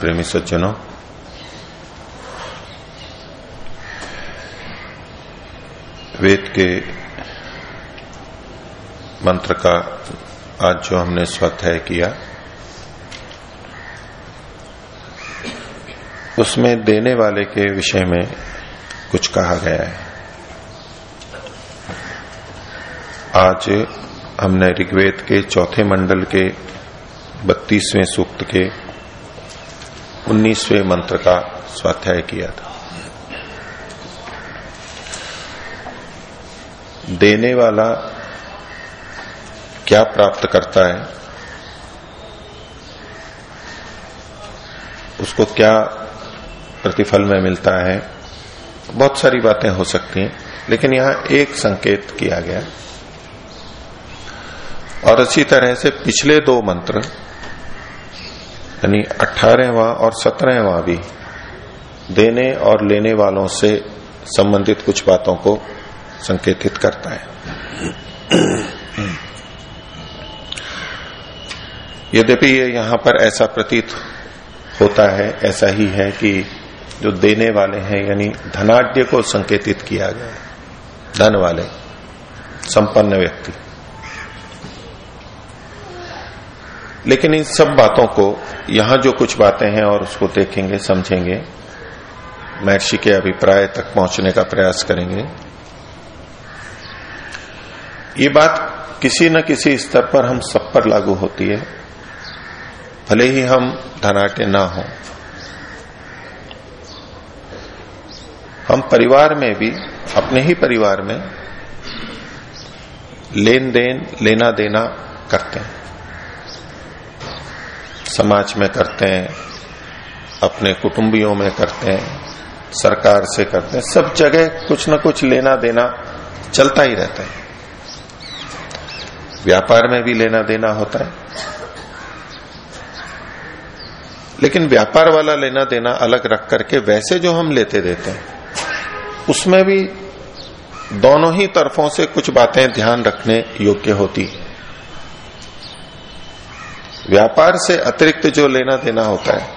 प्रेमी सज्जनों वेद के मंत्र का आज जो हमने स्वाध्याय किया उसमें देने वाले के विषय में कुछ कहा गया है आज हमने ऋग्वेद के चौथे मंडल के बत्तीसवें सूक्त के उन्नीसवें मंत्र का स्वाध्याय किया था। देने वाला क्या प्राप्त करता है? उसको क्या प्रतिफल में मिलता है? बहुत सारी बातें हो सकती हैं, लेकिन यहाँ एक संकेत किया गया। और इसी तरह से पिछले दो मंत्र यानी अठारहवा और सत्रहवा भी देने और लेने वालों से संबंधित कुछ बातों को संकेतित करता है। यद्यपि ये यहाँ पर ऐसा प्रतीत होता है, ऐसा ही है कि जो देने वाले हैं, यानी धनाढ़ को संकेतित किया गया है, धन वाले, संपन्न व्यक्ति। लेकिन इन सब बातों को, यहाँ जो कुछ बातें हैं और उसको देखेंगे, समझेंगे, महर्षि के अभिप्राय तक पहुँचने का प्रयास करेंगे। ये बात किसी न किसी स्तर पर हम सब पर लागू होती है, भले ही हम धनाटे ना हो। हम परिवार में भी, अपने ही परिवार में, लेन देन, लेना देना करते हैं। समाज में करते हैं, अपने कुटुंबियों में करते हैं, सरकार से करते हैं, सब जगह कुछ न कुछ लेना देना चलता ही रहता है। व्यापार में भी लेना देना होता है। लेकिन व्यापार वाला लेना देना अलग रख करके वैसे जो हम लेते देते हैं, उसमें भी दोनों ही तरफों से कुछ बातें ध्यान रखने योग्य होती व्यापार से अतिरिक्त जो लेना देना होता है,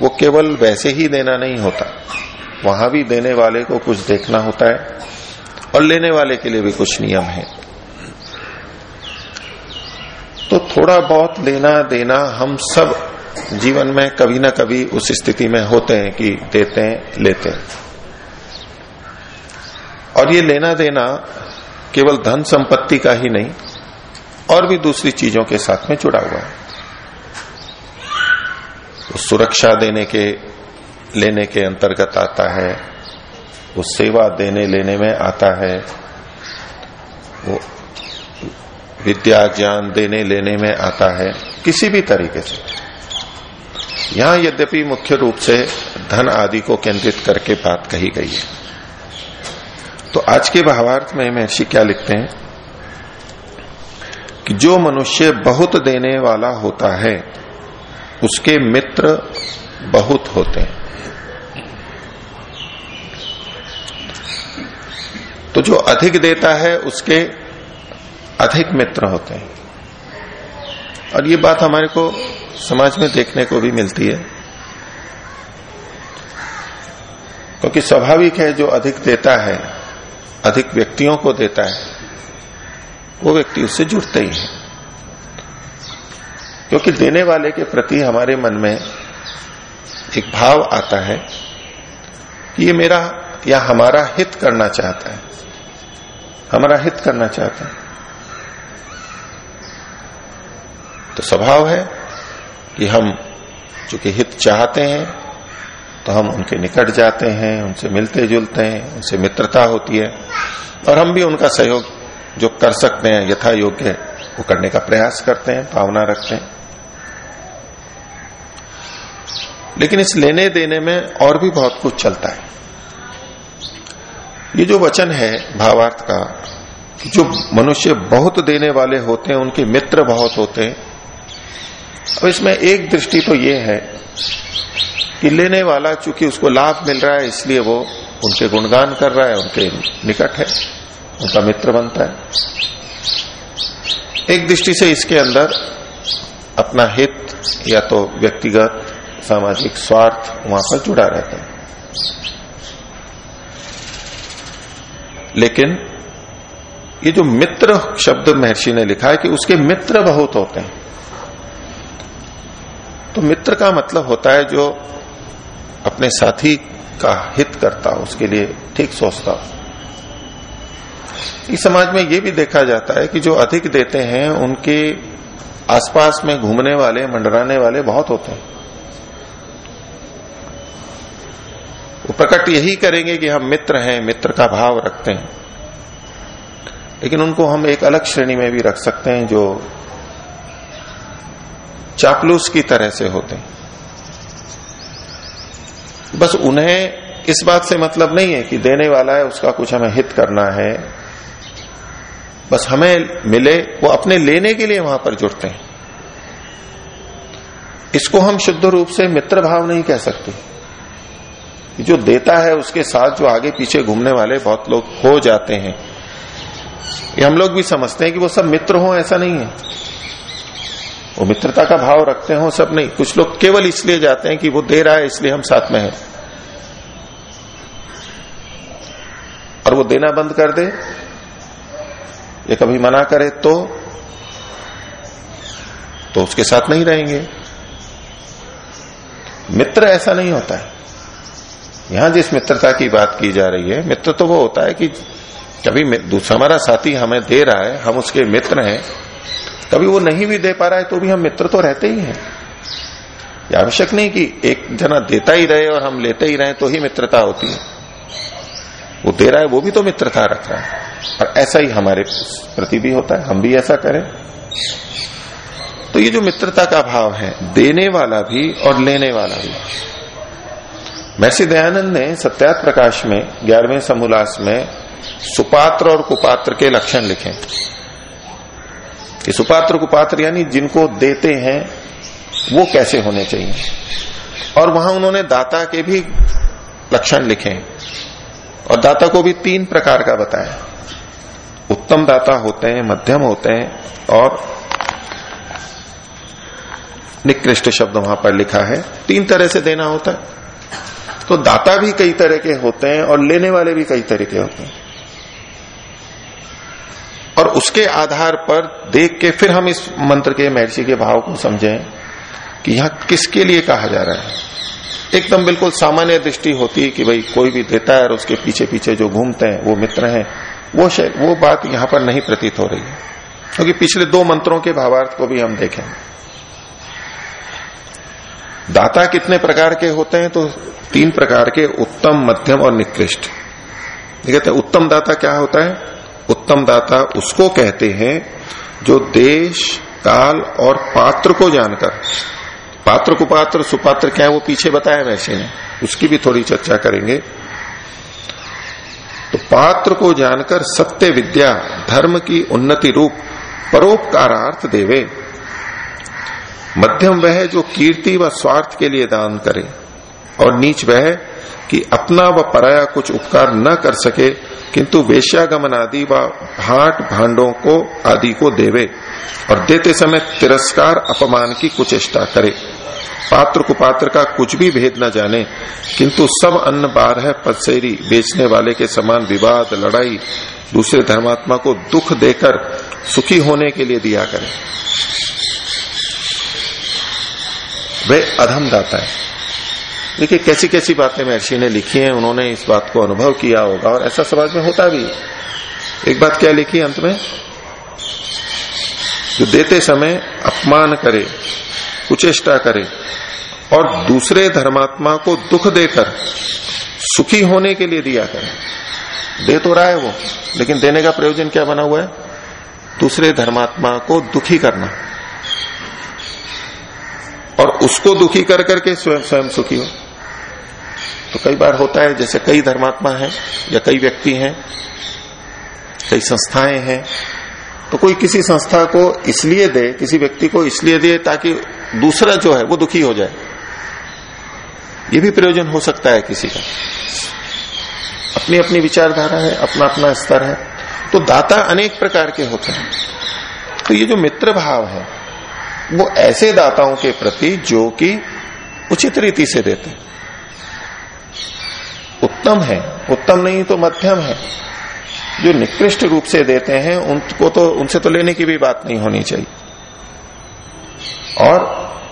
वो केवल वैसे ही देना नहीं होता। वहाँ भी देने वाले को कुछ देखना होता है और लेने वाले के लिए भी कुछ नियम है। तो थोड़ा बहुत लेना देना हम सब जीवन में कभी ना कभी उस स्थिति में होते हैं कि देते हैं, लेते हैं। और ये लेना देना केवल धन संपत्ति का ही नहीं, और भी दूसरी चीज़ों के साथ में जुड़ा हुआ है। वो सुरक्षा देने के, लेने के अंतर्गत आता है। वो सेवा देने, लेने में आता है। वो विद्या ज्ञान देने, लेने में आता है। किसी भी तरीके से। यहाँ यद्यपि मुख्य रूप से धन आदि को केंद्रित करके बात कही गई है। तो आज के भावार्थ में महर्षि क्या लिखते हैं? कि जो मनुष्य बहुत देने वाला होता है उसके मित्र बहुत होते हैं। तो जो अधिक देता है, उसके अधिक मित्र होते हैं। और ये बात हमारे को समाज में देखने को भी मिलती है। क्योंकि स्वाभाविक है, जो अधिक देता है, अधिक व्यक्तियों को देता है, वो व्यक्ति उससे जुड़ते ही है। क्योंकि देने वाले के प्रति हमारे मन में एक भाव आता है कि ये मेरा या हमारा हित करना चाहता है। हमारा हित करना चाहता है। तो स्वभाव है कि हम चूँकि हित चाहते हैं तो हम उनके निकट जाते हैं, उनसे मिलते जुलते हैं, उनसे मित्रता होती है, और हम भी उनका सहयोग जो कर सकते हैं यथा योग्य वो करने का प्रयास करते हैं, भावना रखते हैं। लेकिन इस लेने देने में और भी बहुत कुछ चलता है। ये जो वचन है भावार्थ का जो मनुष्य बहुत देने वाले होते हैं, उनके मित्र बहुत होते हैं, अब इसमें एक दृष्टि तो ये है कि लेने वाला चूँकि उसको लाभ मिल रहा है, इसलिए वो उनके गुणगान कर रहा है, उनके निकट है, उनका मित्र बनता है। एक दृष्टि से इसके अंदर अपना हित या तो व्यक्तिगत सामाजिक स्वार्थ वहाँ पर जुड़ा रहता है। लेकिन ये जो मित्र शब्द महर्षि ने लिखा है कि उसके मित्र बहुत होते हैं। तो मित्र का मतलब होता है जो अपने साथी का हित करता हो, उसके लिए ठीक सोचता हो। इस समाज में ये भी देखा जाता है कि जो अधिक देते हैं, उनके आसपास में घूमने वाले, मंडराने वाले बहुत होते हैं। वो प्रकट यही करेंगे कि हम मित्र हैं, मित्र का भाव रखते हैं। लेकिन उनको हम एक अलग श्रेणी में भी रख सकते हैं जो चापलूस की तरह से होते हैं। बस उन्हें इस बात से मतलब नहीं है कि देने वाला है, उसका कुछ हमें हित करना है। बस हमें मिले, वो अपने लेने के लिए वहाँ पर जुड़ते हैं। इसको हम शुद्ध रूप से मित्र भाव नहीं कह सकते। जो देता है उसके साथ जो आगे पीछे घूमने वाले बहुत लोग हो जाते हैं। ये हम लोग भी समझते हैं कि वो सब मित्र हो, ऐसा नहीं है। वो मित्रता का भाव रखते हो, सब नहीं। कुछ लोग केवल इसलिए जाते हैं कि वो दे रहा है, इसलिए हम साथ में हैं। और वो देना बंद कर दे। या कभी मना करे तो तो उसके साथ नहीं रहेंगे। मित्र ऐसा नहीं होता है। यहाँ जिस मित्रता की बात की जा रही है, मित्र तो वो होता है कि कभी हमारा साथी हमें दे रहा है, हम उसके मित्र हैं, कभी वो नहीं भी दे पा रहा है तो भी हम मित्र तो रहते ही हैं। आवश्यक नहीं कि एक जना देता ही रहे और हम लेते ही रहे तो ही मित्रता होती है। वो दे रहा है, वो भी तो मित्रता रख रहा है। और ऐसा ही हमारे प्रति भी होता है, हम भी ऐसा करें। तो ये जो मित्रता का भाव है, देने वाला भी और लेने वाला भी। महर्षि दयानंद ने सत्यात प्रकाश में, ग्यारहवें समोल्लास में सुपात्र और कुपात्र के लक्षण लिखे। कि सुपात्र कुपात्र यानी जिनको देते हैं, वो कैसे होने चाहिए? और वहाँ उन्होंने दाता के भी लक्षण लिखे। और दाता को भी तीन प्रकार का बताया। उत्तम दाता होते हैं, मध्यम होते हैं, और निकृष्ट शब्द वहाँ पर लिखा है। तीन तरह से देना होता है। तो दाता भी कई तरह के होते हैं और लेने वाले भी कई तरह के होते हैं। और उसके आधार पर देख के फिर हम इस मंत्र के महर्षि के भाव को समझें कि यहाँ किसके लिए कहा जा रहा है। एकदम बिल्कुल सामान्य दृष्टि होती है कि भाई कोई भी देता है और उसके पीछे पीछे जो घूमते हैं, वो मित्र हैं, वो वो बात यहाँ पर नहीं प्रतीत हो रही है। क्योंकि तो पिछले दो मंत्रों के भावार्थ को भी हम देखें। दाता कितने प्रकार के होते हैं? तो तीन प्रकार के, उत्तम, मध्यम और निकृष्ट। कहते हैं, उत्तम दाता क्या होता है? उत्तम दाता उसको कहते हैं जो देश, काल और पात्र को जानकर, पात्र, कुपात्र, सुपात्र क्या है वो पीछे बताया वैसे ने उसकी भी थोड़ी चर्चा करेंगे। तो पात्र को जानकर सत्य विद्या, धर्म की उन्नति रूप, परोपकारार्थ देवे। मध्यम वह जो कीर्ति व स्वार्थ के लिए दान करे और नीच वह कि अपना व पराया कुछ उपकार न कर सके, किंतु वेश्यागमन आदि व भाट भांडों को, आदि को देवे और देते समय तिरस्कार, अपमान की कुचेष्टा करे। पात्र कुपात्र का कुछ भी भेद न जाने, किंतु सब अन्न बार है पदसेरी बेचने वाले के समान विवाद, लड़ाई, दूसरे धर्मात्मा को दुख देकर सुखी होने के लिए दिया करें। वे अधम दाता है। देखिए कैसी कैसी बातें महर्षि ने लिखी हैं, उन्होंने इस बात को अनुभव किया होगा, और ऐसा समाज में होता भी एक बात क्या लिखी अंत में? जो देते समय अपमान करे, कुचेष्टा करे, और दूसरे धर्मात्मा को दुख देकर, सुखी होने के लिए दिया करे। दे तो रहा है वो, लेकिन देने का प्रयोजन क्या बना हुआ है? दूसरे धर्मात्मा को दुखी करना। और उसको दुखी कर करके स्वयं स्वयं सुखी हो। तो कई बार होता है, जैसे कई धर्मात्मा हैं, या कई व्यक्ति हैं, कई संस्थाएँ हैं तो कोई किसी संस्था को इसलिए दे, किसी व्यक्ति को इसलिए दे, ताकि दूसरा जो है, वो दुखी हो जाए। ये भी प्रयोजन हो सकता है किसी का। अपनी अपनी विचारधारा है अपना अपना स्तर है तो दाता अनेक प्रकार के होते हैं। तो ये जो मित्र भाव है वो ऐसे दाताओं के प्रति जो कि उचित रीति से देते उत्तम है, उत्तम नहीं तो मध्यम है। जो निकृष्ट रूप से देते हैं, उनको तो उनसे तो लेने की भी बात नहीं होनी चाहिए। और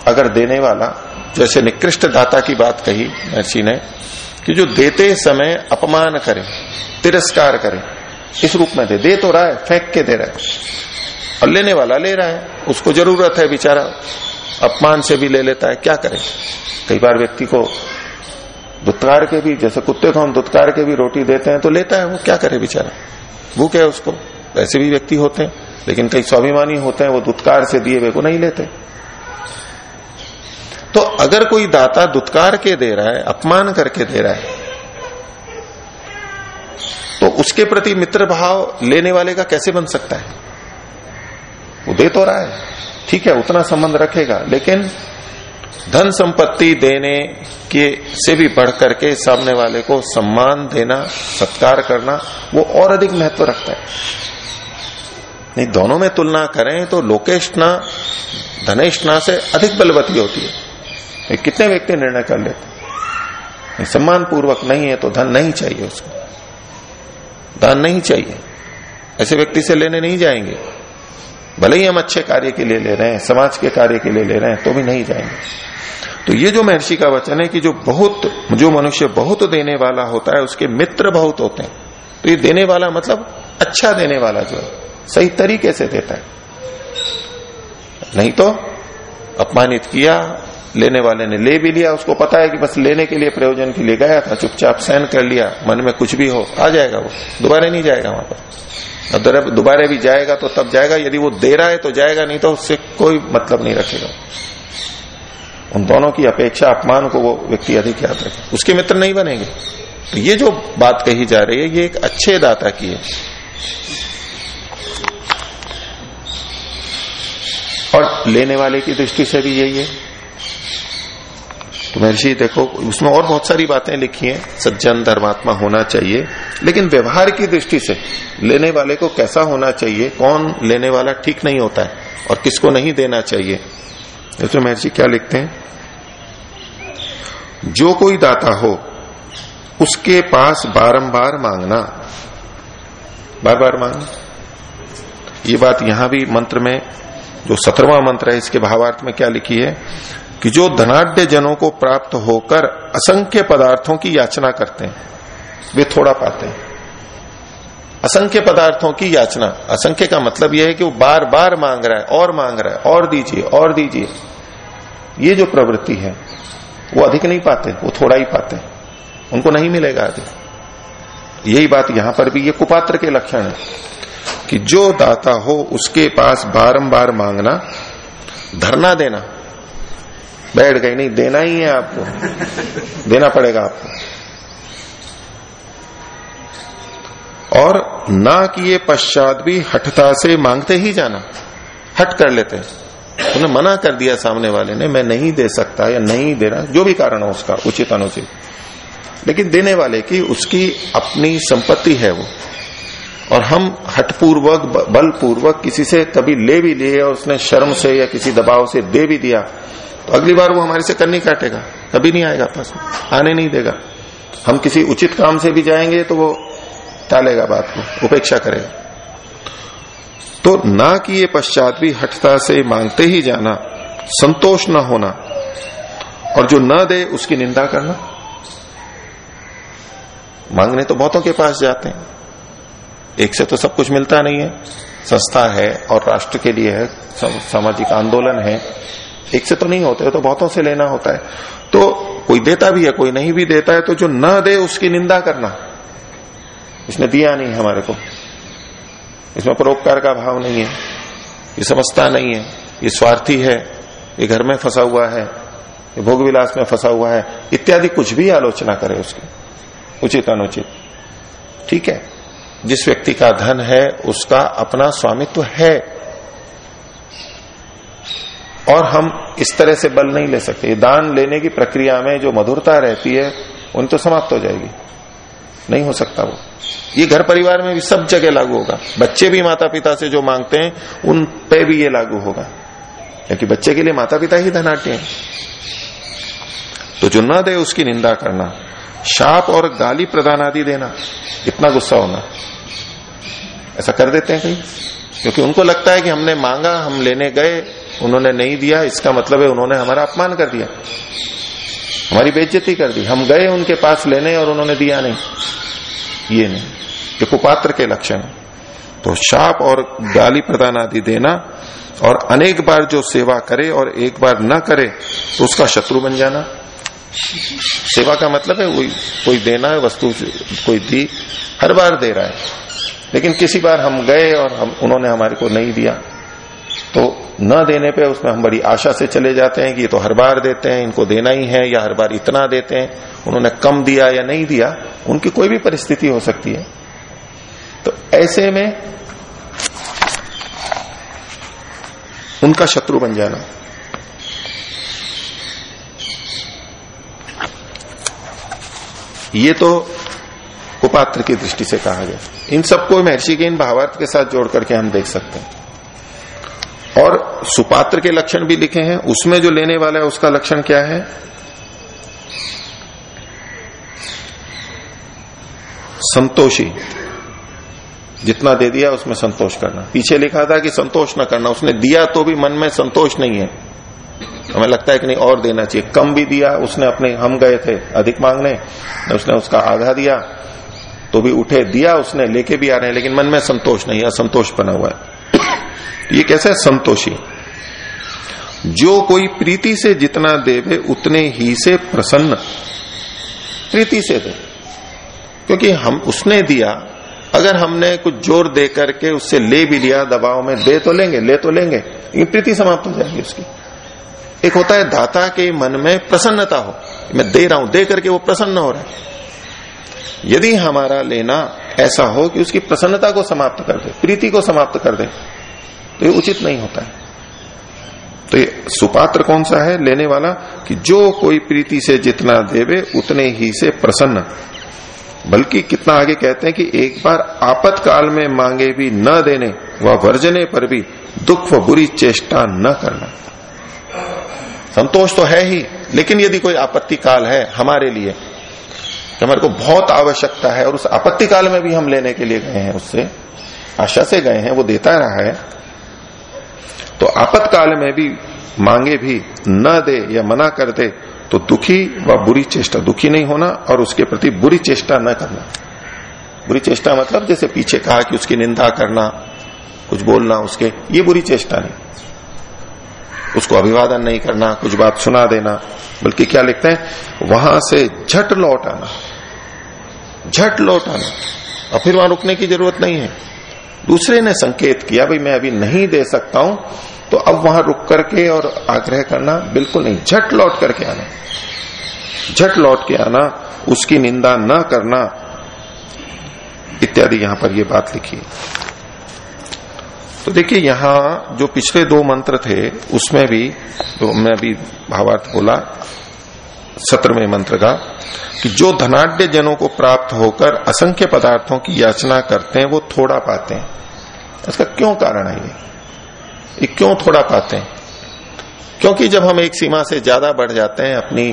अगर देने वाला, जैसे निकृष्ट दाता की बात कही, महर्षि ने, कि जो देते समय अपमान करे, तिरस्कार करे, इस रूप में दे दे तो रहा है, फेंक के दे रहा है। और लेने वाला ले रहा है। उसको ज़रूरत है बेचारा। अपमान से भी ले लेता है। क्या करे? कई बार व्यक्ति को दुत्कार के भी, जैसे कुत्ते को हम दुत्कार के भी रोटी देते हैं तो लेता है वो। क्या करे बेचारा? भूख है उसको। ऐसे भी व्यक्ति होते हैं, लेकिन कई स्वाभिमानी होते हैं, वो दुत्कार से दिए हुए को नहीं लेते। तो अगर कोई दाता दुत्कार के दे रहा है, अपमान करके दे रहा है तो उसके प्रति मित्र भाव लेने वाले का कैसे बन सकता है? वो दे तो रहा है। ठीक है, उतना संबंध रखेगा, लेकिन धन संपत्ति देने के से भी बढ़ करके सामने वाले को सम्मान देना, सत्कार करना, वो और अधिक महत्व रखता है। नहीं, दोनों में तुलना करें तो लोकेशना धनेशना से अधिक बलवती होती है। कितने व्यक्ति निर्णय कर लेते सम्मान पूर्वक नहीं है तो धन नहीं चाहिए उसको। दान नहीं चाहिए। ऐसे व्यक्ति से लेने नहीं जाएँगे। भले ही हम अच्छे कार्य के लिए ले रहे हैं, समाज के कार्य के लिए ले रहे हैं तो भी नहीं जाएँगे। तो ये जो महर्षि का वचन है कि जो बहुत, जो मनुष्य बहुत देने वाला होता है, उसके मित्र बहुत होते हैं। तो ये देने वाला मतलब अच्छा देने वाला जो है, सही तरीके से देता है। नहीं तो अपमानित किया लेने वाले ने ले भी लिया, उसको पता है कि बस लेने के लिए प्रयोजन के लिए गया था, चुपचाप सहन कर लिया, मन में कुछ भी हो, आ जाएगा वो, दोबारा नहीं जाएगा वहाँ पर। दोबारा भी जाएगा तो तब जाएगा, यदि वो दे रहा है तो जाएगा, नहीं तो उससे कोई मतलब नहीं रखेगा। उन दोनों की अपेक्षा, अपमान को वो व्यक्ति अधिक याद रखे। उसके मित्र नहीं बनेंगे। तो ये जो बात कही जा रही है, ये एक अच्छे दाता की है। और लेने वाले की दृष्टि से भी यही है। तो महर्षि देखो, उसमें और बहुत सारी बातें लिखी हैं। सज्जन, धर्मात्मा होना चाहिए, लेकिन व्यवहार की दृष्टि से लेने वाले को कैसा होना चाहिए, कौन लेने वाला ठीक नहीं होता है और किसको नहीं देना चाहिए। इसमें महर्षि क्या लिखते हैं? जो कोई दाता हो, उसके पास बारंबार मांगना। बार बार मांगना। ये बात यहाँ भी मंत्र में, जो सत्रवा मंत्र है, इसके भावार्थ में क्या लिखी है? कि जो धनाढ़ जनों को प्राप्त होकर असंख्य पदार्थों की याचना करते हैं, वे थोड़ा पाते हैं। असंख्य पदार्थों की याचना, असंख्य का मतलब यह है कि वो बार बार मांग रहा है, और मांग रहा है, और दीजिए और दीजिए। ये जो प्रवृत्ति है, वो अधिक नहीं पाते, वो थोड़ा ही पाते उनको नहीं मिलेगा अधिक यही बात यहाँ पर भी, ये कुपात्र के लक्षण है कि जो दाता हो, उसके पास बारंबार मांगना, धरना देना बैठ गई, नहीं, देना ही है आपको। देना पड़ेगा आपको। और ना किए पश्चात भी हठता से मांगते ही जाना। हट कर लेते उन्हें मना कर दिया सामने वाले ने, मैं नहीं दे सकता या नहीं दे रहा, जो भी कारण हो उसका उचित अनुचित लेकिन देने वाले की उसकी अपनी संपत्ति है वो। और हम हटपूर्वक बलपूर्वक किसी से कभी ले भी लिए और उसने शर्म से या किसी दबाव से दे भी दिया तो अगली बार वो हमारे से करनी काटेगा, कभी नहीं आएगा पास में, आने नहीं देगा। हम किसी उचित काम से भी जाएँगे तो वो टालेगा बात को, उपेक्षा करेगा। तो ना किए पश्चात भी हटता से मांगते ही जाना, संतोष न होना, और जो न दे उसकी निंदा करना। मांगने तो बहुतों के पास जाते हैं। एक से तो सब कुछ मिलता नहीं है। संस्था है और राष्ट्र के लिए है, सामाजिक आंदोलन है। एक से तो नहीं होते तो बहुतों से लेना होता है। तो कोई देता भी है, कोई नहीं भी देता है तो जो न दे उसकी निंदा करना। इसने दिया नहीं हमारे को। इसमें परोपकार का भाव नहीं है। ये समझता नहीं है। ये स्वार्थी है। ये घर में फंसा हुआ है। ये भोग विलास में फंसा हुआ है। इत्यादि कुछ भी आलोचना करे उसकी। उचित अनुचित। ठीक है? जिस व्यक्ति का धन है, उसका अपना स्वामित्व है। और हम इस तरह से बल नहीं ले सकते। दान लेने की प्रक्रिया में जो मधुरता रहती है, उन तो समाप्त हो जाएगी। नहीं हो सकता वो। ये घर परिवार में भी सब जगह लागू होगा। बच्चे भी माता पिता से जो मांगते हैं, उन पे भी ये लागू होगा। क्योंकि बच्चे के लिए माता पिता ही धनाट्य हैं। तो जो न दे उसकी निंदा करना। शाप और गाली प्रदान आदि देना। इतना गुस्सा होना। ऐसा कर देते हैं कहीं। क्योंकि उनको लगता है कि हमने मांगा, हम लेने गए उन्होंने नहीं दिया, इसका मतलब है उन्होंने हमारा अपमान कर दिया। हमारी बेइज्जती कर दी। हम गए उनके पास लेने और उन्होंने दिया नहीं। ये नहीं। ये कुपात्र के लक्षण तो शाप और गाली प्रदान आदि देना और अनेक बार जो सेवा करे और एक बार न करे तो उसका शत्रु बन जाना। सेवा का मतलब है कोई कोई देना है, वस्तु कोई दी, हर बार दे रहा है। लेकिन किसी बार हम गए और हम, उन्होंने हमारे को नहीं दिया। तो न देने पे उसमें हम बड़ी आशा से चले जाते हैं कि ये तो हर बार देते हैं, इनको देना ही है या हर बार इतना देते हैं। उन्होंने कम दिया या नहीं दिया, उनकी कोई भी परिस्थिति हो सकती है। तो ऐसे में उनका शत्रु बन जाना। ये तो उपात्र की दृष्टि से कहा गया। इन सबको महर्षि के इन भावार्थ के साथ जोड़ करके हम देख सकते हैं। और सुपात्र के लक्षण भी लिखे हैं। उसमें जो लेने वाला है, उसका लक्षण क्या है? संतोषी। जितना दे दिया, उसमें संतोष करना। पीछे लिखा था कि संतोष न करना। उसने दिया तो भी मन में संतोष नहीं है। हमें लगता है कि नहीं, और देना चाहिए। कम भी दिया, उसने अपने, हम गए थे अधिक मांगने, उसने उसका आधा दिया तो भी उठे, दिया उसने, लेके भी आ रहे हैं, लेकिन मन में संतोष नहीं असंतोष बना हुआ है। ये कैसा है संतोषी? जो कोई प्रीति से जितना देवे, उतने ही से प्रसन्न। प्रीति से दे। क्योंकि हम, उसने दिया। अगर हमने कुछ ज़ोर दे करके उससे ले भी लिया, दबाव में दे तो लेंगे, ले तो लेंगे प्रीति समाप्त हो जाएगी उसकी। एक होता है दाता के मन में प्रसन्नता हो। मैं दे रहा हूँ, दे करके वो प्रसन्न हो रहा है। यदि हमारा लेना ऐसा हो कि उसकी प्रसन्नता को समाप्त कर दे, प्रीति को समाप्त कर दे तो ये उचित नहीं होता है। तो ये सुपात्र कौन सा है लेने वाला? कि जो कोई प्रीति से जितना देवे, उतने ही से प्रसन्न। बल्कि कितना आगे कहते हैं कि एक बार आपत्काल में मांगे भी न देने व वर्जने पर भी दुख व बुरी चेष्टा न करना। संतोष तो है ही, लेकिन यदि कोई आपत्ति काल है हमारे लिए, कि हमारे को बहुत आवश्यकता है और उस आपत्ति काल में भी हम लेने के लिए गए हैं, उससे आशा से गए हैं, वो देता रहा है तो आपत्काल में भी मांगे भी न दे या मना कर दे तो दुखी व बुरी चेष्टा, दुखी नहीं होना और उसके प्रति बुरी चेष्टा न करना। बुरी चेष्टा मतलब जैसे पीछे कहा कि उसकी निंदा करना, कुछ बोलना उसके, ये बुरी चेष्टा नहीं। उसको अभिवादन नहीं करना, कुछ बात सुना देना, बल्कि क्या लिखते हैं? वहाँ से झट लौट आना। झट लौट आना। और फिर वहाँ रुकने की ज़रूरत नहीं है। दूसरे ने संकेत किया, भाई मैं अभी नहीं दे सकता हूँ तो अब वहाँ रुक करके और आग्रह करना, बिल्कुल नहीं, झट लौट करके आना। झट लौट के आना, उसकी निंदा न करना। इत्यादि यहाँ पर ये बात लिखी तो देखिए, यहाँ जो पिछले दो मंत्र थे, उसमें भी तो मैं भी भावार्थ बोला सत्रहवें मंत्र का, कि जो धनाढ़ जनों को प्राप्त होकर असंख्य पदार्थों की याचना करते हैं, वो थोड़ा पाते हैं। इसका क्यों कारण है ये? ये क्यों थोड़ा पाते हैं? क्योंकि जब हम एक सीमा से ज़्यादा बढ़ जाते हैं, अपनी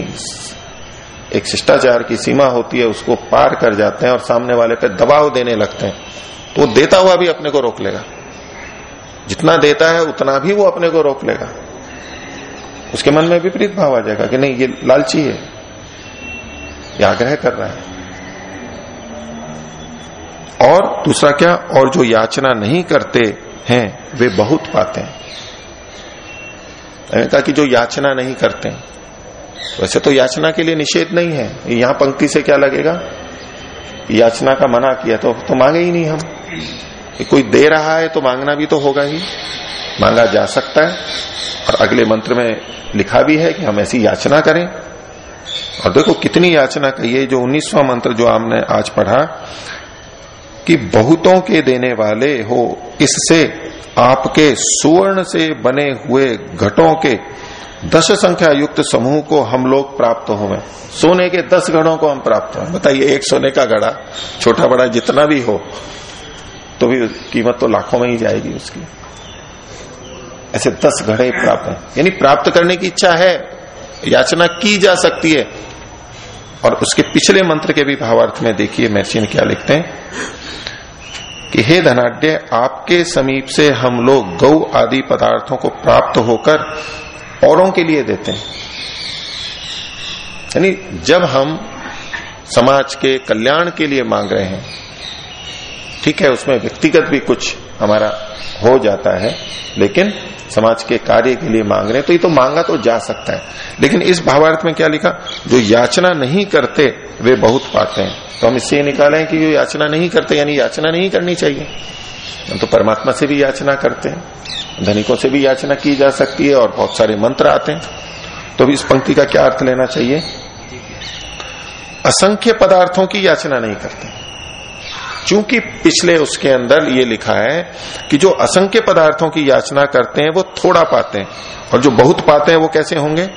एक शिष्टाचार की सीमा होती है, उसको पार कर जाते हैं और सामने वाले पे दबाव देने लगते हैं तो वो देता हुआ भी अपने को रोक लेगा। जितना देता है, उतना भी वो अपने को रोक लेगा। उसके मन में विपरीत भाव आ जाएगा कि नहीं, ये लालची है, ये आग्रह कर रहा है। और दूसरा क्या? और जो याचना नहीं करते हैं वे बहुत पाते हैं। कहा कि जो याचना नहीं करते वैसे तो याचना के लिए निषेध नहीं है। यहाँ पंक्ति से क्या लगेगा? याचना का मना किया तो, तो मांगे ही नहीं हम। कोई दे रहा है तो मांगना भी तो होगा ही। मांगा जा सकता है। और अगले मंत्र में लिखा भी है कि हम ऐसी याचना करें। और देखो कितनी याचना कही है। जो उन्नीसवां मंत्र जो हमने आज पढ़ा कि बहुतों के देने वाले हो इससे आपके सुवर्ण से बने हुए घटों के दस संख्या युक्त समूह को हम लोग प्राप्त हुए सोने के दस घड़ों को हम प्राप्त हुए बताइए, एक सोने का घड़ा छोटा बड़ा जितना भी हो तो भी कीमत तो लाखों में ही जाएगी उसकी। ऐसे दस घड़े प्राप्त है। यानी प्राप्त करने की इच्छा है, याचना की जा सकती है। और उसके पिछले मंत्र के भी भावार्थ में देखिए, महर्षि ने क्या लिखते हैं? कि हे धनाढ़ आपके समीप से हम लोग गौ आदि पदार्थों को प्राप्त होकर औरों के लिए देते हैं। यानी जब हम समाज के कल्याण के लिए मांग रहे हैं, ठीक है, उसमें व्यक्तिगत भी कुछ हमारा हो जाता है, लेकिन समाज के कार्य के लिए मांग रहे तो ये तो मांगा तो जा सकता है। लेकिन इस भावार्थ में क्या लिखा? जो याचना नहीं करते, वे बहुत पाते हैं। तो हम इससे निकाले कि जो याचना नहीं करते, यानी याचना नहीं करनी चाहिए। हम तो परमात्मा से भी याचना करते हैं, धनिकों से भी याचना की जा सकती है, और बहुत सारे मंत्र आते हैं। तो इस पंक्ति का क्या अर्थ लेना चाहिए? असंख्य पदार्थों की याचना नहीं करते। चूँकि पिछले उसके अंदर ये लिखा है कि जो असंख्य पदार्थों की याचना करते हैं, वो थोड़ा पाते हैं। और जो बहुत पाते हैं, वो कैसे होंगे?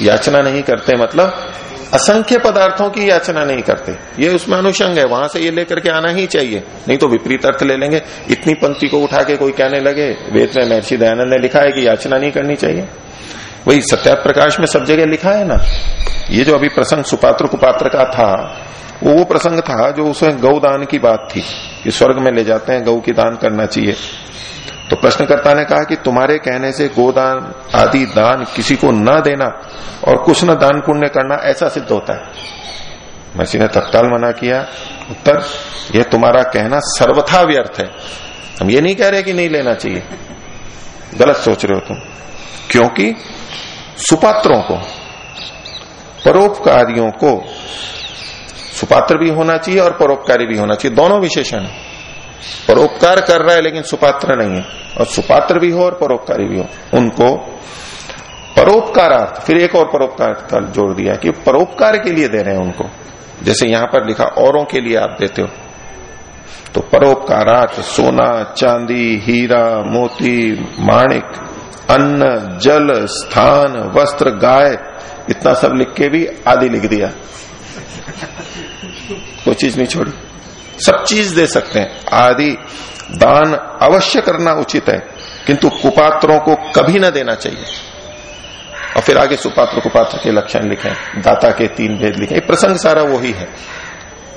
याचना नहीं करते मतलब असंख्य पदार्थों की याचना नहीं करते। ये उसमें अनुषंग है, वहाँ से ये लेकर के आना ही चाहिए। नहीं तो विपरीत अर्थ ले लेंगे। इतनी पंक्ति को उठा के कोई कहने लगे। वेद में महर्षि दयानंद ने लिखा है कि याचना नहीं करनी चाहिए। वही सत्या प्रकाश में सब जगह लिखा है ना? ये जो अभी प्रसंग सुपात्र कुपात्र का था वो वो प्रसंग था जो उसमें गौदान की बात थी कि स्वर्ग में ले जाते हैं, गौ की दान करना चाहिए। तो प्रश्नकर्ता ने कहा कि तुम्हारे कहने से गोदान आदि दान किसी को न देना और कुछ न दान पुण्य करना ऐसा सिद्ध होता है। मसी ने तत्काल मना किया। उत्तर, यह तुम्हारा कहना सर्वथा व्यर्थ है। हम ये नहीं कह रहे कि नहीं लेना चाहिए। गलत सोच रहे हो तुम। क्योंकि सुपात्रों को, परोपकारियों को सुपात्र भी होना चाहिए और परोपकारी भी होना चाहिए। दोनों विशेषण है। परोपकार कर रहा है, लेकिन सुपात्र नहीं है। और सुपात्र भी हो और परोपकारी भी हो। उनको परोपकारार्थ, फिर एक और परोपकार जोड़ दिया कि परोपकार के लिए दे रहे हैं उनको। जैसे यहाँ पर लिखा, औरों के लिए आप देते हो। तो परोपकारार्थ, सोना, चांदी, हीरा, मोती, माणिक, अन्न, जल, स्थान, वस्त्र, गाय, इतना सब लिख के भी आदि लिख दिया। कोई चीज़ नहीं छोड़ी। सब चीज़ दे सकते हैं। आदि दान अवश्य करना उचित है, किंतु कुपात्रों को कभी ना देना चाहिए। और फिर आगे सुपात्र कुपात्र के लक्षण लिखे, दाता के तीन भेद लिखे प्रसंग सारा वो ही है।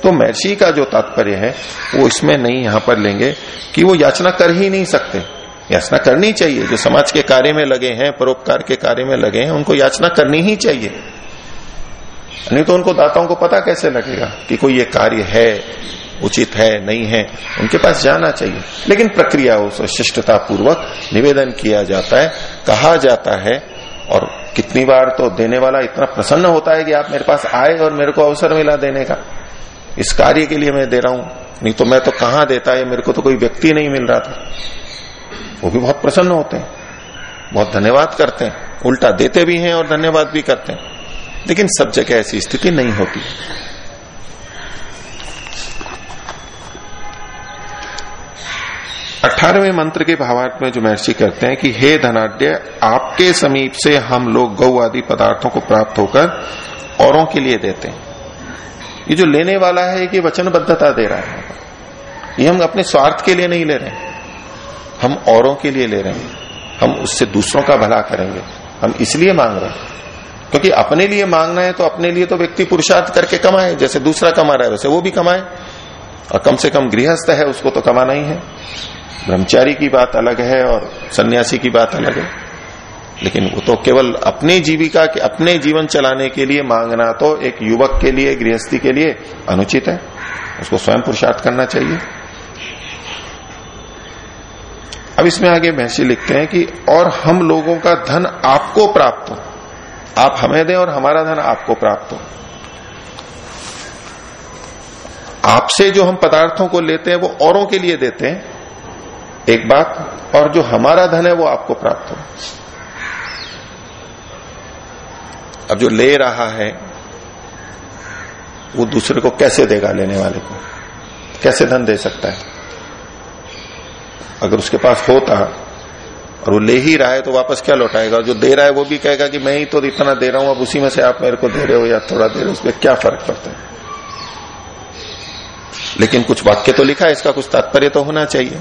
तो महर्षि का जो तात्पर्य है, वो इसमें नहीं यहाँ पर लेंगे कि वो याचना कर ही नहीं सकते। याचना करनी चाहिए। जो समाज के कार्य में लगे हैं, परोपकार के कार्य में लगे हैं, उनको याचना करनी ही चाहिए। नहीं तो उनको दाताओं को पता कैसे लगेगा कि कोई ये कार्य है, उचित है, नहीं है? उनके पास जाना चाहिए। लेकिन प्रक्रिया उस शिष्टता पूर्वक निवेदन किया जाता है, कहा जाता है, और कितनी बार तो देने वाला इतना प्रसन्न होता है कि आप मेरे पास आए और मेरे को अवसर मिला देने का। इस कार्य के लिए मैं दे रहा हूँ। नहीं तो मैं तो कहाँ देता है मेरे को तो कोई व्यक्ति नहीं मिल रहा था। वो भी बहुत प्रसन्न होते हैं। बहुत धन्यवाद करते हैं। उल्टा देते भी हैं और धन्यवाद भी करते हैं। लेकिन सब जगह ऐसी स्थिति नहीं होती। अठारहवें मंत्र के भावार्थ में जो महर्षि करते हैं कि, हे धनाढ़ आपके समीप से हम लोग गौ आदि पदार्थों को प्राप्त होकर औरों के लिए देते हैं। ये जो लेने वाला है कि वचनबद्धता दे रहा है। ये हम अपने स्वार्थ के लिए नहीं ले रहे हम औरों के लिए ले रहे हैं। हम उससे दूसरों का भला करेंगे। हम इसलिए मांग रहे हैं क्योंकि अपने लिए मांगना है तो अपने लिए तो व्यक्ति पुरुषार्थ करके कमाए, जैसे दूसरा कमा रहा है वैसे वो भी कमाए। और कम से कम गृहस्थ है, उसको तो कमाना ही है। ब्रह्मचारी की बात अलग है और सन्यासी की बात अलग है। लेकिन वो तो केवल अपने जीविका के, अपने जीवन चलाने के लिए मांगना तो एक युवक के लिए, गृहस्थी के लिए अनुचित है। उसको स्वयं पुरुषार्थ करना चाहिए। अब इसमें आगे महर्षि लिखते हैं कि और हम लोगों का धन आपको प्राप्त हो। आप हमें दें और हमारा धन आपको प्राप्त हो। आपसे जो हम पदार्थों को लेते हैं, वो औरों के लिए देते हैं। एक बात, और जो हमारा धन है, वो आपको प्राप्त हो। अब जो ले रहा है, वो दूसरे को कैसे देगा लेने वाले को? कैसे धन दे सकता है? अगर उसके पास होता और वो ले ही रहा है तो वापस क्या लौटाएगा? जो दे रहा है वो भी कहेगा कि मैं ही तो इतना दे रहा हूँ, अब उसी में से आप मेरे को दे रहे हो या थोड़ा दे रहे हो उसमें क्या फ़र्क पड़ता है? लेकिन कुछ वाक्य तो लिखा है, इसका कुछ तात्पर्य तो होना चाहिए।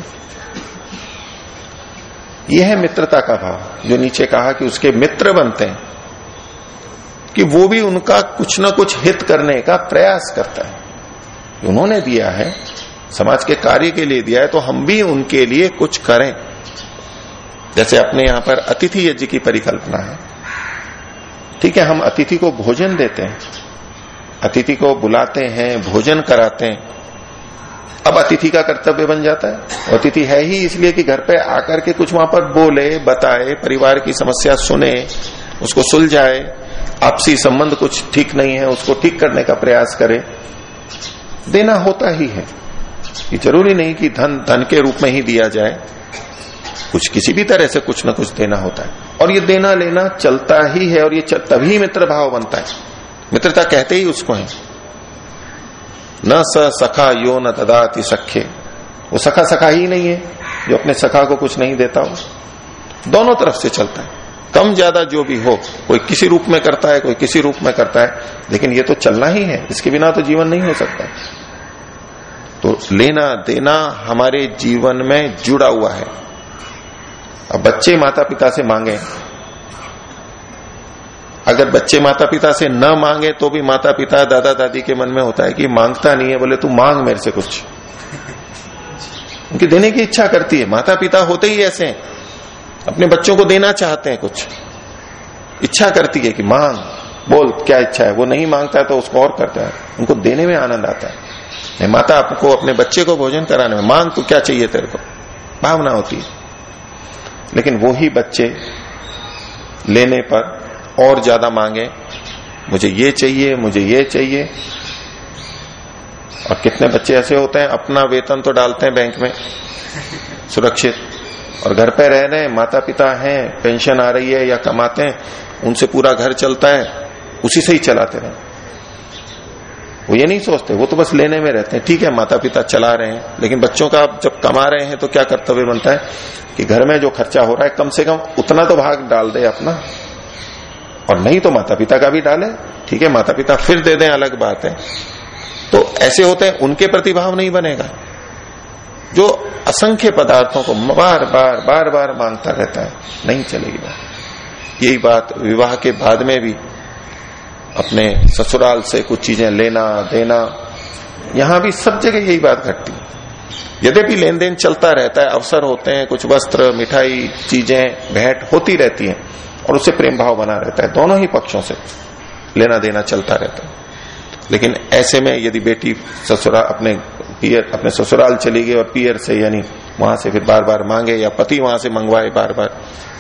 यह है मित्रता का भाव, जो नीचे कहा कि उसके मित्र बनते हैं, कि वो भी उनका कुछ ना कुछ हित करने का प्रयास करता है। उन्होंने दिया है, समाज के कार्य के लिए दिया है तो हम भी उनके लिए कुछ करें। जैसे अपने यहाँ पर अतिथि यज्ञ की परिकल्पना है। ठीक है, हम अतिथि को भोजन देते हैं। अतिथि को बुलाते हैं, भोजन कराते हैं। अब अतिथि का कर्तव्य बन जाता है। अतिथि है ही इसलिए कि घर पे आकर के कुछ वहाँ पर बोले, बताए, परिवार की समस्या सुने, उसको सुलझाए, आपसी संबंध कुछ ठीक नहीं है, उसको ठीक करने का प्रयास करे। देना होता ही है। ये ज़रूरी नहीं कि धन धन के रूप में ही दिया जाए। कुछ किसी भी तरह से कुछ ना कुछ देना होता है। और ये देना लेना चलता ही है और ये तभी मित्र भाव बनता है। मित्रता कहते ही उसको है। न स सखा यो न तदाति सखे वो सखा सखा ही नहीं है, जो अपने सखा को कुछ नहीं देता हो। दोनों तरफ़ से चलता है। कम ज़्यादा जो भी हो, कोई किसी रूप में करता है, कोई किसी रूप में करता है, लेकिन ये तो चलना ही है। इसके बिना तो जीवन नहीं हो सकता। तो लेना देना हमारे जीवन में जुड़ा हुआ है। अब बच्चे माता पिता से मांगे। अगर बच्चे माता पिता से न मांगे तो भी माता पिता दादा दादी के मन में होता है कि माँगता नहीं है, बोले तू मांग मेरे से कुछ। उनकी देने की इच्छा करती है। माता पिता होते ही ऐसे हैं। अपने बच्चों को देना चाहते हैं कुछ। इच्छा करती है कि मांग। बोल, क्या इच्छा है? वो नहीं माँगता है तो उसको और करता है। उनको देने में आनंद आता है। माता आपको, अपने बच्चे को भोजन कराने में मांग तो क्या चाहिए तेरे को? भावना होती है। लेकिन वो ही बच्चे लेने पर और ज़्यादा मांगे, मुझे ये चाहिए, मुझे ये चाहिए। और कितने बच्चे ऐसे होते हैं, अपना वेतन तो डालते हैं बैंक में, सुरक्षित। और घर पे रह रहे हैं माता पिता हैं, पेंशन आ रही है या कमाते हैं, उनसे पूरा घर चलता है, उसी से ही चलाते रहे। वो ये नहीं सोचते, वो तो बस लेने में रहते हैं। ठीक है माता पिता चला रहे हैं, लेकिन बच्चों का जब कमा रहे हैं तो क्या कर्तव्य बनता है? कि घर में जो खर्चा हो रहा है कम से कम उतना तो भाग डाल दे अपना। और नहीं तो माता पिता का भी डाले। ठीक है माता पिता फिर दे दें, अलग बात है। तो ऐसे होते हैं, उनके प्रतिभाव नहीं बनेगा। जो असंख्य पदार्थों को बार बार बार बार माँगता रहता है, नहीं चलेगी यही बात विवाह के बाद में भी अपने ससुराल से कुछ चीज़ें लेना, देना। यहाँ भी सब जगह यही बात घटती है। यद्यपि लेन देन चलता रहता है, अवसर होते हैं, कुछ वस्त्र, मिठाई, चीज़ें, भेंट होती रहती हैं और उससे प्रेम भाव बना रहता है, दोनों ही पक्षों से लेना, देना चलता रहता है। लेकिन ऐसे में यदि बेटी ससुराल अपने पियर, अपने ससुराल चली गई और पियर से यानी वहाँ से फिर बार बार मांगे या पति वहाँ से मंगवाए बार बार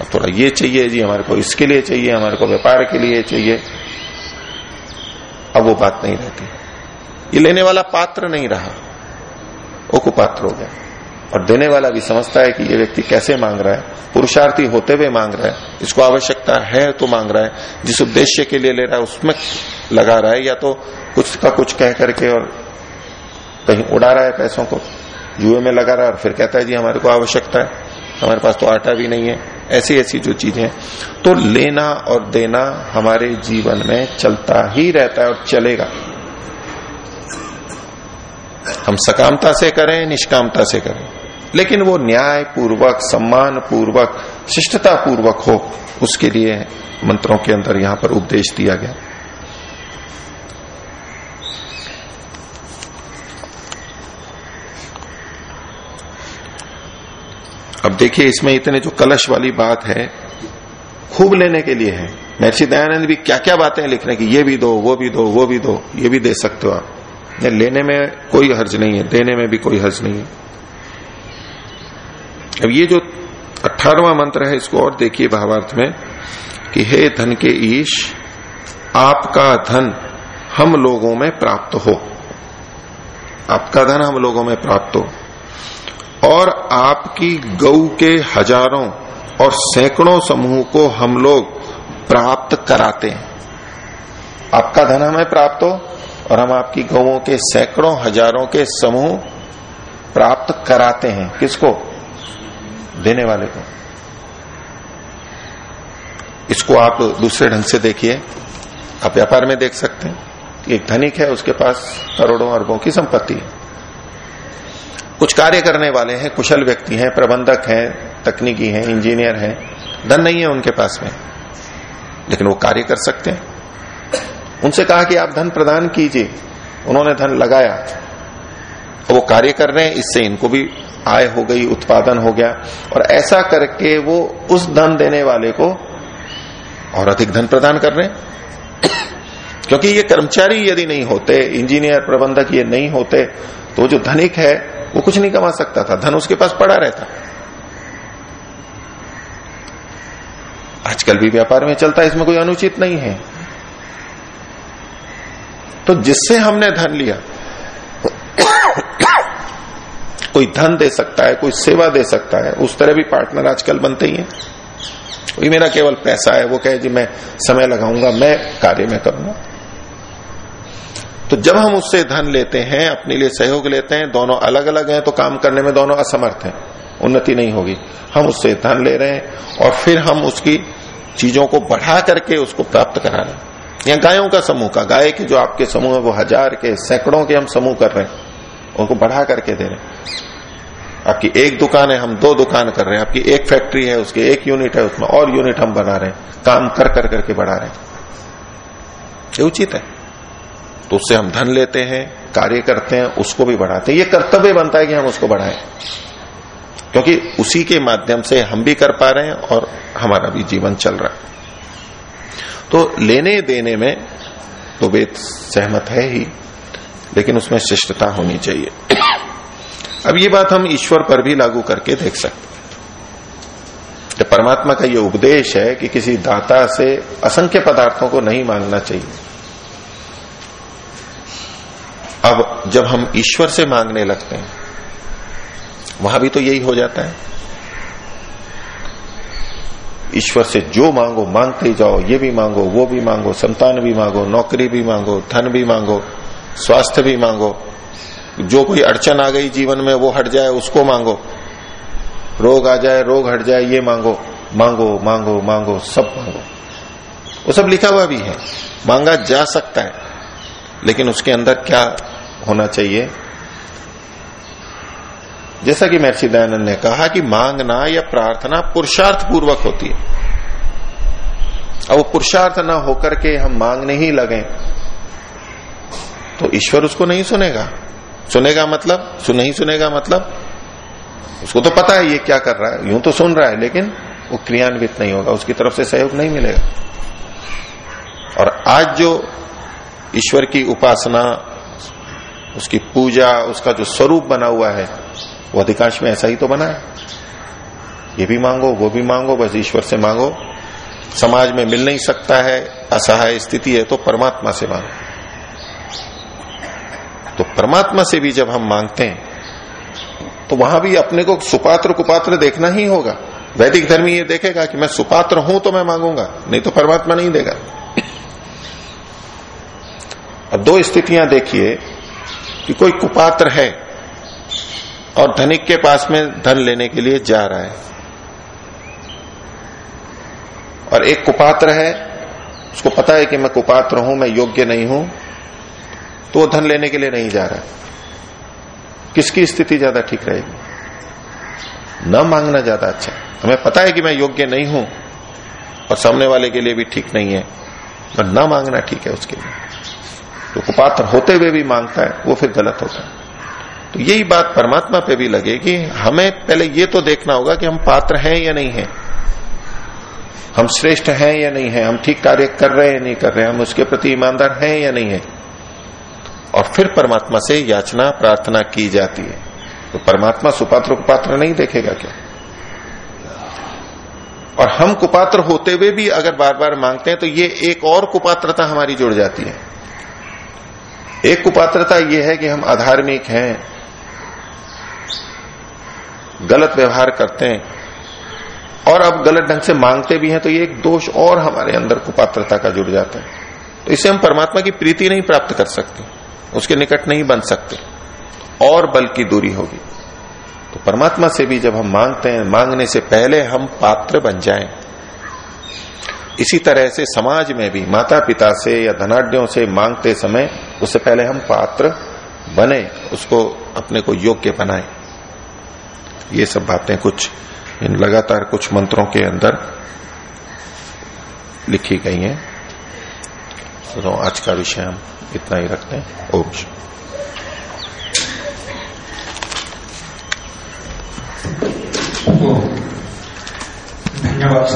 अब थोड़ा ये चाहिए, जी हमारे को इसके लिए चाहिए, हमारे को व्यापार के लिए चाहिए अब वो बात नहीं रहती। ये लेने वाला पात्र नहीं रहा। वो कुपात्र हो गया। और देने वाला भी समझता है कि ये व्यक्ति कैसे मांग रहा है। पुरुषार्थी होते हुए मांग रहा है। इसको आवश्यकता है तो मांग रहा है। जिस उद्देश्य के लिए ले रहा है, उसमें लगा रहा है। या तो कुछ का कुछ कह करके और कहीं उड़ा रहा है पैसों को, जुए में लगा रहा है और फिर कहता है, जी, हमारे को आवश्यकता है। हमारे पास तो आटा भी नहीं है, ऐसी ऐसी जो चीज़ें तो लेना और देना हमारे जीवन में चलता ही रहता है और चलेगा। हम सकामता से करें, निष्कामता से करें। लेकिन वो न्याय पूर्वक सम्मान पूर्वक शिष्टता पूर्वक हो, उसके लिए मंत्रों के अंदर यहाँ पर उपदेश दिया गया। अब देखिए, इसमें इतने जो कलश वाली बात है, खूब लेने के लिए है। महर्षि दयानंद भी क्या क्या बातें लिख रहे हैं कि ये भी दो, वो भी दो, वो भी दो, ये भी दे सकते हो आप। लेने में कोई हर्ज नहीं है, देने में भी कोई हर्ज नहीं है। अब ये जो अठारवा मंत्र है, इसको और देखिए भावार्थ में कि हे धन के ईश, आपका धन हम लोगों में प्राप्त हो। आपका धन हम लोगों में प्राप्त हो। और आपकी गऊ के हज़ारों और सैकड़ों समूह को हम लोग प्राप्त कराते हैं। आपका धन हमें प्राप्त हो और हम आपकी गौों के सैकड़ों हज़ारों के समूह प्राप्त कराते हैं। किसको? देने वाले को। इसको आप दूसरे ढंग से देखिए। आप व्यापार में देख सकते हैं एक धनिक है, उसके पास करोड़ों अरबों की संपत्ति है। कुछ कार्य करने वाले हैं, कुशल व्यक्ति हैं, प्रबंधक हैं, तकनीकी हैं, इंजीनियर हैं, धन नहीं है उनके पास में। लेकिन वो कार्य कर सकते हैं। उनसे कहा कि आप धन प्रदान कीजिए। उन्होंने धन लगाया। तो वो कार्य कर रहे हैं, इससे इनको भी आय हो गई, उत्पादन हो गया। और ऐसा करके वो उस धन देने वाले को और अधिक धन प्रदान कर रहे हैं। क्योंकि ये कर्मचारी यदि नहीं होते, इंजीनियर, प्रबंधक ये नहीं होते तो जो धनिक है वो कुछ नहीं कमा सकता था, धन उसके पास पड़ा रहता। आजकल भी व्यापार में चलता है इसमें कोई अनुचित नहीं है। तो जिससे हमने धन लिया, कोई धन दे सकता है, कोई सेवा दे सकता है, उस तरह भी पार्टनर आजकल बनते ही हैं। कोई मेरा केवल पैसा है, वो कहे जी, मैं समय लगाऊँगा, मैं कार्य में करूँगा। तो जब हम उससे धन लेते हैं, अपने लिए सहयोग लेते हैं, दोनों अलग अलग हैं तो काम करने में दोनों असमर्थ हैं, उन्नति नहीं होगी। हम उससे धन ले रहे हैं और फिर हम उसकी चीज़ों को बढ़ा करके उसको प्राप्त करा रहे हैं। या गायों का समूह का, गाय के जो आपके समूह है, वो हज़ार के, सैकड़ों के हम समूह कर रहे हैं, उनको बढ़ा करके दे रहे हैं। आपकी एक दुकान है, हम दो दुकान कर रहे हैं, आपकी एक फैक्ट्री है, उसके एक यूनिट है, उसमें और यूनिट हम बना रहे हैं, काम कर कर, करके बढ़ा रहे हैं। ये उचित है। तो उससे हम धन लेते हैं, कार्य करते हैं, उसको भी बढ़ाते हैं। ये कर्तव्य बनता है कि हम उसको बढ़ाएँ। क्योंकि उसी के माध्यम से हम भी कर पा रहे हैं और हमारा भी जीवन चल रहा है। तो लेने देने में तो वेद सहमत है ही, लेकिन उसमें शिष्टता होनी चाहिए। अब ये बात हम ईश्वर पर भी लागू करके देख सकते तो परमात्मा का ये उपदेश है कि किसी दाता से असंख्य पदार्थों को नहीं मांगना चाहिए अब जब हम ईश्वर से मांगने लगते हैं, वहाँ भी तो यही हो जाता है। ईश्वर से जो मांगो, मांगते जाओ, ये भी मांगो, वो भी मांगो, संतान भी मांगो, नौकरी भी मांगो, धन भी मांगो, स्वास्थ्य भी मांगो, जो कोई अड़चन आ गई जीवन में, वो हट जाए, उसको मांगो। रोग आ जाए, रोग हट जाए, ये मांगो मांगो मांगो मांगो, सब मांगो। वो सब लिखा हुआ भी है। मांगा जा सकता है, लेकिन उसके अंदर क्या होना चाहिए। जैसा कि महर्षि दयानंद ने कहा कि मांगना या प्रार्थना पुरुषार्थ पूर्वक होती है। अब वो पुरुषार्थ ना होकर के हम मांगने ही लगे तो ईश्वर उसको नहीं सुनेगा। सुनेगा मतलब? सुन नहीं सुनेगा मतलब? उसको तो पता है ये क्या कर रहा है। यूँ तो सुन रहा है, लेकिन वो क्रियान्वित नहीं होगा, उसकी तरफ़ से सहयोग नहीं मिलेगा। और आज जो ईश्वर की उपासना उसकी पूजा, उसका जो स्वरूप बना हुआ है, वो अधिकांश में ऐसा ही तो बना है। ये भी मांगो, वो भी मांगो, बस ईश्वर से मांगो। समाज में मिल नहीं सकता है, असहाय स्थिति है तो परमात्मा से मांगो। तो परमात्मा से भी जब हम मांगते हैं तो वहाँ भी अपने को सुपात्र कुपात्र देखना ही होगा। वैदिक धर्मी ये देखेगा कि मैं सुपात्र हूँ तो मैं मांगूँगा, नहीं तो परमात्मा नहीं देगा। अब दो स्थितियाँ देखिए कि कोई कुपात्र है और धनिक के पास में धन लेने के लिए जा रहा है। और एक कुपात्र है, उसको पता है कि मैं कुपात्र हूँ, मैं योग्य नहीं हूँ तो वो धन लेने के लिए नहीं जा रहा है। किसकी स्थिति ज़्यादा ठीक रहेगी? न मांगना ज़्यादा अच्छा हमें पता है कि मैं योग्य नहीं हूँ और सामने वाले के लिए भी ठीक नहीं है, पर न मांगना ठीक है उसके लिए। तो कुपात्र होते हुए भी माँगता है, वो फिर गलत होता है। तो यही बात परमात्मा पे भी लगेगी। हमें पहले ये तो देखना होगा कि हम पात्र हैं या नहीं है। हम श्रेष्ठ हैं या नहीं है? हम ठीक कार्य कर रहे हैं नहीं कर रहे हैं? हम उसके प्रति ईमानदार हैं या नहीं है? और फिर परमात्मा से याचना, प्रार्थना की जाती है। तो परमात्मा सुपात्र कुपात्र नहीं देखेगा क्या? और हम कुपात्र होते हुए भी अगर बार बार मांगते हैं तो ये एक और कुपात्रता हमारी जुड़ जाती है। एक कुपात्रता यह है कि हम अधार्मिक हैं, गलत व्यवहार करते हैं, और अब गलत ढंग से मांगते भी हैं तो ये एक दोष और हमारे अंदर कुपात्रता का जुड़ जाता है। तो इससे हम परमात्मा की प्रीति नहीं प्राप्त कर सकते, उसके निकट नहीं बन सकते, और बल की दूरी होगी। तो परमात्मा से भी जब हम मांगते हैं, मांगने से पहले हम पात्र बन जाएँ। इसी तरह से समाज में भी माता पिता से या धनाढ़ से मांगते समय उससे पहले हम पात्र बने, उसको अपने को योग्य बनाए। ये सब बातें कुछ इन लगातार कुछ मंत्रों के अंदर लिखी गई हैं। तो आज का विषय हम इतना ही रखते हैं। ओम धन्यवाद